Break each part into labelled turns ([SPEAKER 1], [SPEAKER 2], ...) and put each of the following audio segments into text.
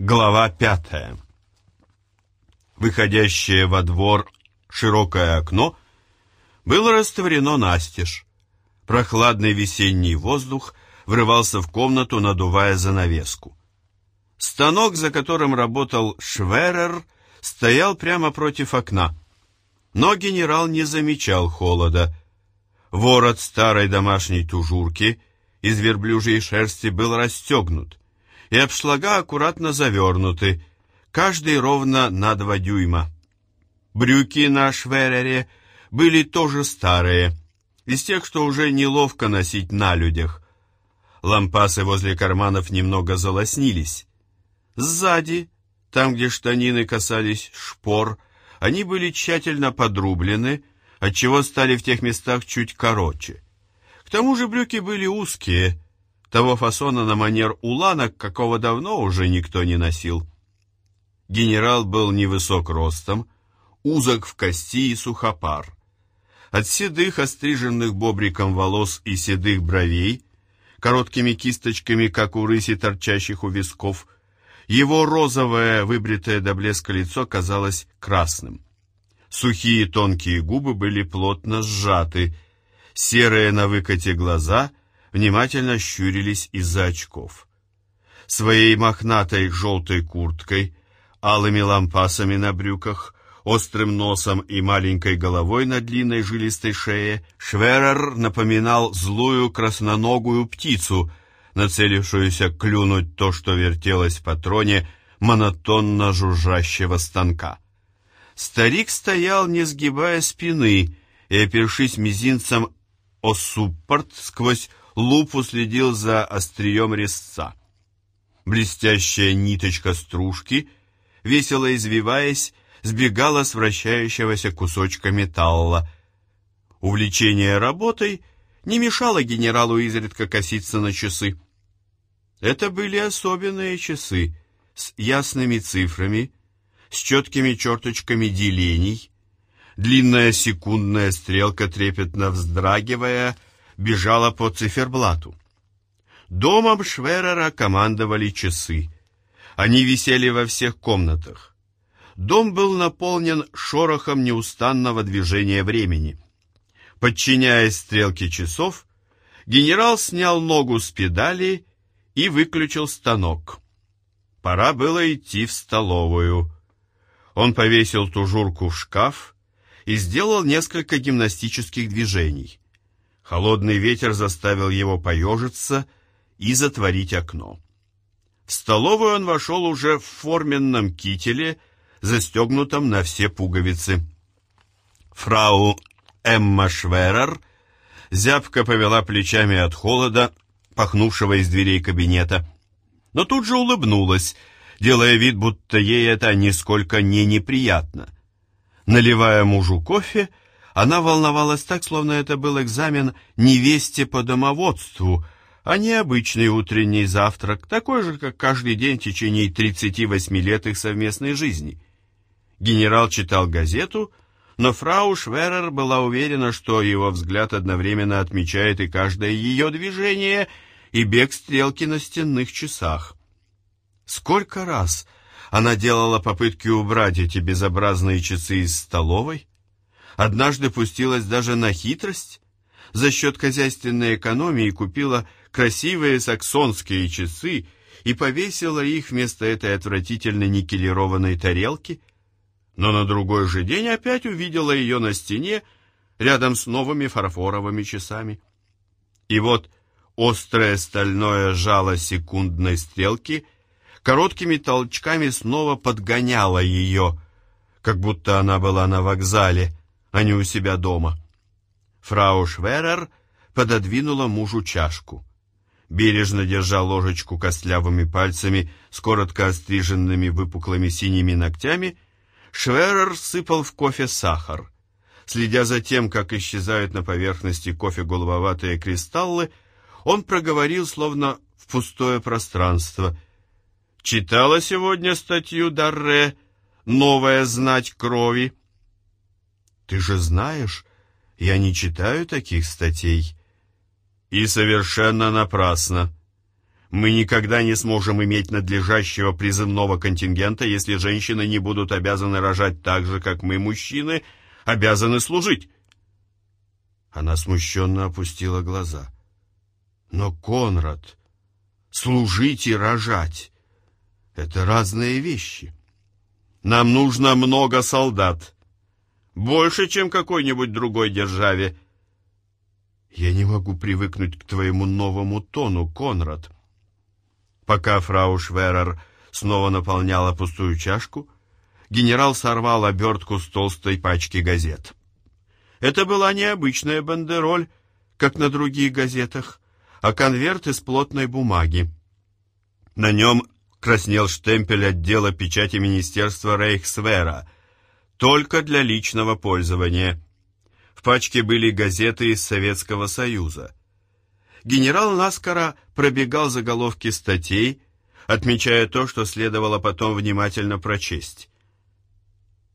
[SPEAKER 1] Глава пятая. Выходящее во двор широкое окно было растворено настежь. Прохладный весенний воздух врывался в комнату, надувая занавеску. Станок, за которым работал Шверер, стоял прямо против окна. Но генерал не замечал холода. Ворот старой домашней тужурки из верблюжьей шерсти был расстегнут, и обшлага аккуратно завернуты, каждый ровно на два дюйма. Брюки на Шверере были тоже старые, из тех, что уже неловко носить на людях. Лампасы возле карманов немного залоснились. Сзади, там, где штанины касались шпор, они были тщательно подрублены, отчего стали в тех местах чуть короче. К тому же брюки были узкие, того фасона на манер уланок, какого давно уже никто не носил. Генерал был невысок ростом, узок в кости и сухопар. От седых, остриженных бобриком волос и седых бровей, короткими кисточками, как у рыси, торчащих у висков, его розовое, выбритое до блеска лицо казалось красным. Сухие тонкие губы были плотно сжаты, серые на выкате глаза внимательно щурились из-за очков. Своей мохнатой желтой курткой, алыми лампасами на брюках, острым носом и маленькой головой на длинной жилистой шее, Шверер напоминал злую красноногую птицу, нацелившуюся клюнуть то, что вертелось в патроне монотонно жужжащего станка. Старик стоял, не сгибая спины, и, опершись мизинцем о суппорт, сквозь лупу следил за острием резца. Блестящая ниточка стружки, весело извиваясь, сбегала с вращающегося кусочка металла. Увлечение работой не мешало генералу изредка коситься на часы. Это были особенные часы с ясными цифрами, с четкими черточками делений. Длинная секундная стрелка, трепетно вздрагивая, бежала по циферблату. Домом Шверера командовали часы. Они висели во всех комнатах. Дом был наполнен шорохом неустанного движения времени. Подчиняясь стрелке часов, генерал снял ногу с педали и выключил станок. Пора было идти в столовую. Он повесил тужурку в шкаф и сделал несколько гимнастических движений. Холодный ветер заставил его поежиться и затворить окно. В столовую он вошел уже в форменном кителе, застегнутом на все пуговицы. Фрау Эмма Шверер зябко повела плечами от холода, пахнувшего из дверей кабинета, но тут же улыбнулась, делая вид, будто ей это нисколько не неприятно. Наливая мужу кофе, она волновалась так, словно это был экзамен невесте по домоводству, а не обычный утренний завтрак, такой же, как каждый день в течение 38 лет их совместной жизни. Генерал читал газету, но фрау Шверер была уверена, что его взгляд одновременно отмечает и каждое ее движение, и бег стрелки на стенных часах. Сколько раз она делала попытки убрать эти безобразные часы из столовой, Однажды пустилась даже на хитрость. За счет хозяйственной экономии купила красивые саксонские часы и повесила их вместо этой отвратительной никелированной тарелки. Но на другой же день опять увидела ее на стене рядом с новыми фарфоровыми часами. И вот острое стальное жало секундной стрелки короткими толчками снова подгоняло ее, как будто она была на вокзале, а не у себя дома. Фрау Шверер пододвинула мужу чашку. Бережно держа ложечку костлявыми пальцами с коротко остриженными выпуклыми синими ногтями, Шверер сыпал в кофе сахар. Следя за тем, как исчезают на поверхности кофе голубоватые кристаллы, он проговорил, словно в пустое пространство. «Читала сегодня статью Дарре «Новая знать крови»?» Ты же знаешь, я не читаю таких статей. И совершенно напрасно. Мы никогда не сможем иметь надлежащего призывного контингента, если женщины не будут обязаны рожать так же, как мы, мужчины, обязаны служить. Она смущенно опустила глаза. Но, Конрад, служить и рожать — это разные вещи. Нам нужно много солдат. Больше, чем какой-нибудь другой державе. Я не могу привыкнуть к твоему новому тону, Конрад. Пока фрау Шверер снова наполняла пустую чашку, генерал сорвал обертку с толстой пачки газет. Это была необычная бандероль, как на других газетах, а конверт из плотной бумаги. На нем краснел штемпель отдела печати Министерства Рейхсвера, только для личного пользования. В пачке были газеты из Советского Союза. Генерал наскоро пробегал заголовки статей, отмечая то, что следовало потом внимательно прочесть.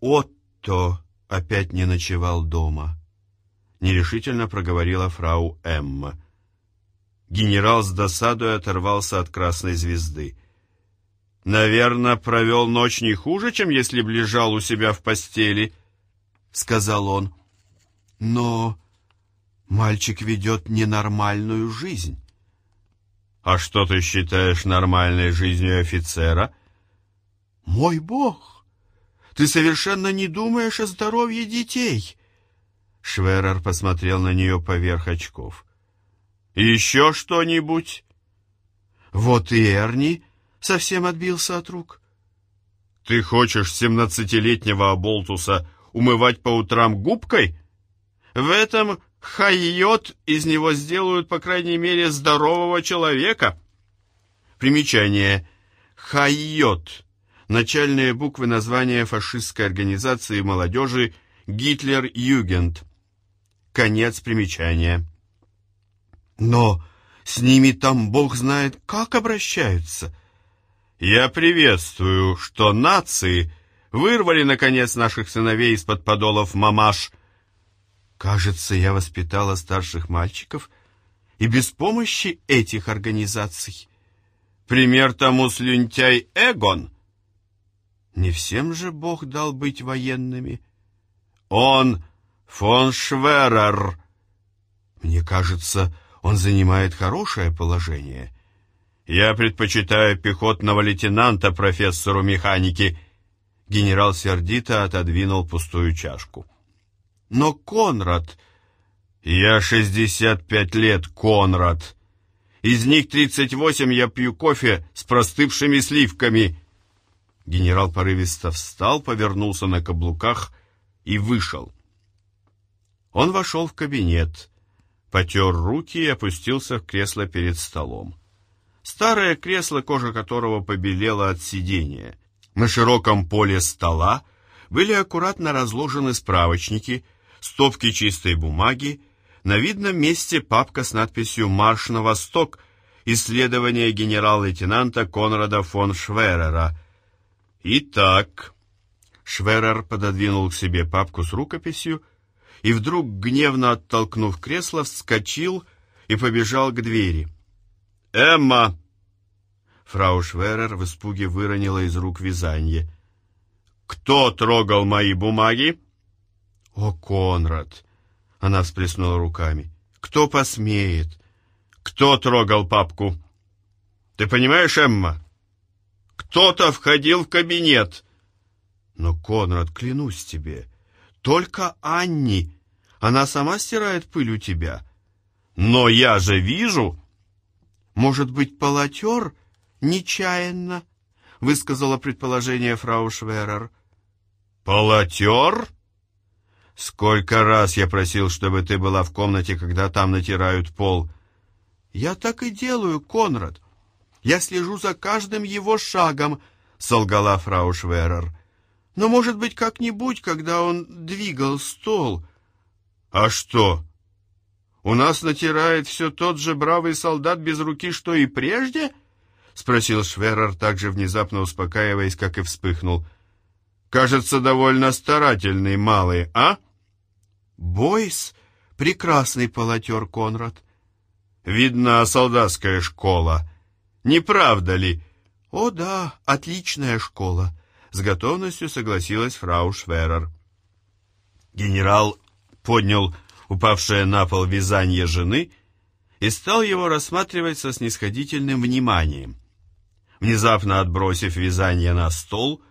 [SPEAKER 1] «Отто!» опять не ночевал дома», — нерешительно проговорила фрау Эмма. Генерал с досадой оторвался от красной звезды. «Наверное, провел ночь не хуже, чем если б лежал у себя в постели», — сказал он. «Но мальчик ведет ненормальную жизнь». «А что ты считаешь нормальной жизнью офицера?» «Мой бог!» Ты совершенно не думаешь о здоровье детей!» Шверер посмотрел на нее поверх очков. «Еще что-нибудь?» «Вот и Эрни совсем отбился от рук». «Ты хочешь семнадцатилетнего оболтуса умывать по утрам губкой? В этом хайот из него сделают, по крайней мере, здорового человека». Примечание. Хайот начальные буквы названия фашистской организации молодежи «Гитлер-Югент». Конец примечания. Но с ними там бог знает, как обращаются. Я приветствую, что нации вырвали, наконец, наших сыновей из-под подолов мамаш. Кажется, я воспитала старших мальчиков и без помощи этих организаций. Пример тому слюнтяй Эгон — не всем же Бог дал быть военными. Он фон Шверер. Мне кажется, он занимает хорошее положение. Я предпочитаю пехотного лейтенанта профессору механики. Генерал сердито отодвинул пустую чашку. Но Конрад... Я шестьдесят пять лет, Конрад. Из них тридцать восемь я пью кофе с простывшими сливками. Генерал порывисто встал, повернулся на каблуках и вышел. Он вошел в кабинет, потер руки и опустился в кресло перед столом. Старое кресло, кожа которого побелела от сидения. На широком поле стола были аккуратно разложены справочники, стопки чистой бумаги, на видном месте папка с надписью «Марш на восток», исследование генерал-лейтенанта Конрада фон Шверера, «Итак...» Шверер пододвинул к себе папку с рукописью и вдруг, гневно оттолкнув кресло, вскочил и побежал к двери. «Эмма!» Фрау Шверер в испуге выронила из рук вязанье. «Кто трогал мои бумаги?» «О, Конрад!» Она всплеснула руками. «Кто посмеет?» «Кто трогал папку?» «Ты понимаешь, Эмма?» Кто-то входил в кабинет. Но, Конрад, клянусь тебе, только Анни. Она сама стирает пыль у тебя. Но я же вижу. Может быть, полотер нечаянно, высказала предположение фрау Шверер. Полотер? Сколько раз я просил, чтобы ты была в комнате, когда там натирают пол. Я так и делаю, Конрад. Я слежу за каждым его шагом, солгала фрау Шверер. Но, может быть, как-нибудь, когда он двигал стол. А что? У нас натирает все тот же бравый солдат без руки, что и прежде? Спросил Шверер, также внезапно успокаиваясь, как и вспыхнул. Кажется, довольно старательный малый, а? Бойс — прекрасный полотер, Конрад. Видно, солдатская школа — Не правда ли?» «О да, отличная школа», — с готовностью согласилась фрау Шверер. Генерал поднял упавшее на пол вязание жены и стал его рассматривать со снисходительным вниманием. Внезапно отбросив вязание на стол,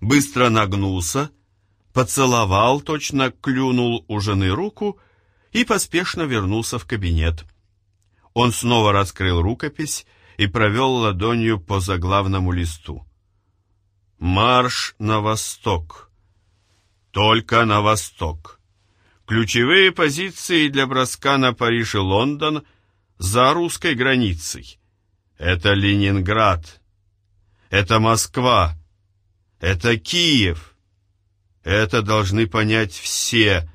[SPEAKER 1] быстро нагнулся, поцеловал, точно клюнул у жены руку и поспешно вернулся в кабинет. Он снова раскрыл рукопись и провел ладонью по заглавному листу. «Марш на восток. Только на восток. Ключевые позиции для броска на Париж и Лондон за русской границей. Это Ленинград. Это Москва. Это Киев. Это должны понять все,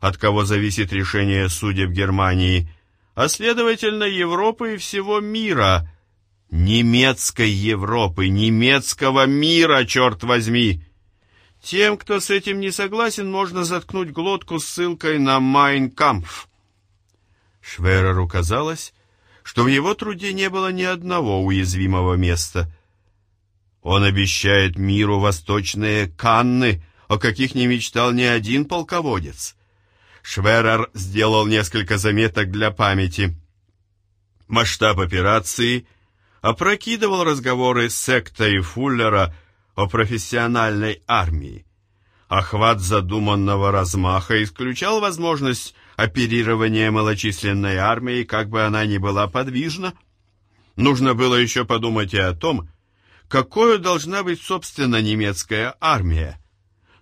[SPEAKER 1] от кого зависит решение судеб Германии, а следовательно Европы и всего мира. Немецкой Европы, немецкого мира, черт возьми! Тем, кто с этим не согласен, можно заткнуть глотку ссылкой на «Майн Кампф». Швереру казалось, что в его труде не было ни одного уязвимого места. Он обещает миру восточные Канны, о каких не мечтал ни один полководец. Шверер сделал несколько заметок для памяти. Масштаб операции опрокидывал разговоры Секта и Фуллера о профессиональной армии. Охват задуманного размаха исключал возможность оперирования малочисленной армией, как бы она ни была подвижна. Нужно было еще подумать и о том, какой должна быть, собственно, немецкая армия.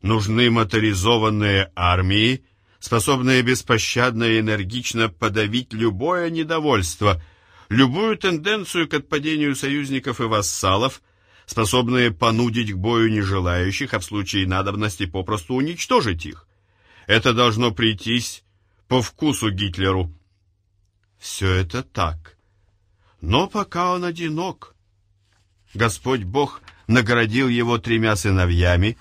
[SPEAKER 1] Нужны моторизованные армии, способные беспощадно и энергично подавить любое недовольство, любую тенденцию к отпадению союзников и вассалов – способные понудить к бою нежелающих, а в случае надобности попросту уничтожить их. Это должно прийтись по вкусу Гитлеру. Все это так. Но пока он одинок. Господь Бог наградил его тремя сыновьями,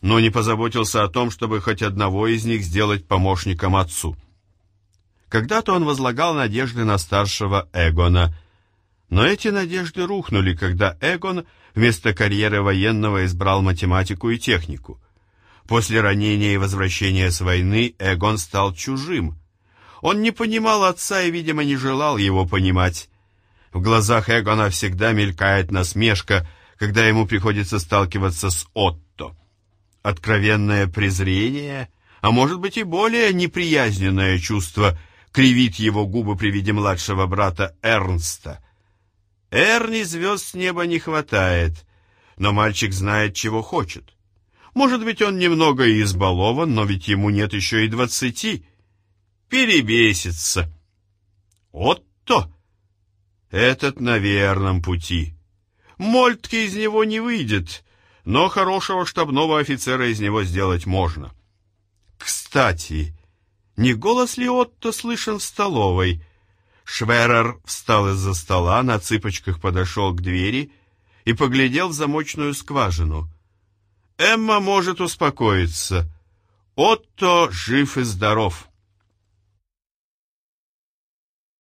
[SPEAKER 1] но не позаботился о том, чтобы хоть одного из них сделать помощником отцу. Когда-то он возлагал надежды на старшего Эгона, но эти надежды рухнули, когда Эгон вместо карьеры военного избрал математику и технику. После ранения и возвращения с войны Эгон стал чужим. Он не понимал отца и, видимо, не желал его понимать. В глазах Эгона всегда мелькает насмешка, когда ему приходится сталкиваться с Отто. Откровенное презрение, а может быть и более неприязненное чувство, кривит его губы при виде младшего брата Эрнста — Эрни звезд с неба не хватает, но мальчик знает, чего хочет. Может быть, он немного избалован, но ведь ему нет еще и двадцати. Перебесится. Отто! Этот на верном пути. Мольтки из него не выйдет, но хорошего штабного офицера из него сделать можно. Кстати, не голос ли Отто слышен в столовой — Шверер встал из-за стола, на цыпочках подошел к двери и поглядел в замочную скважину. «Эмма может успокоиться. Отто жив и здоров».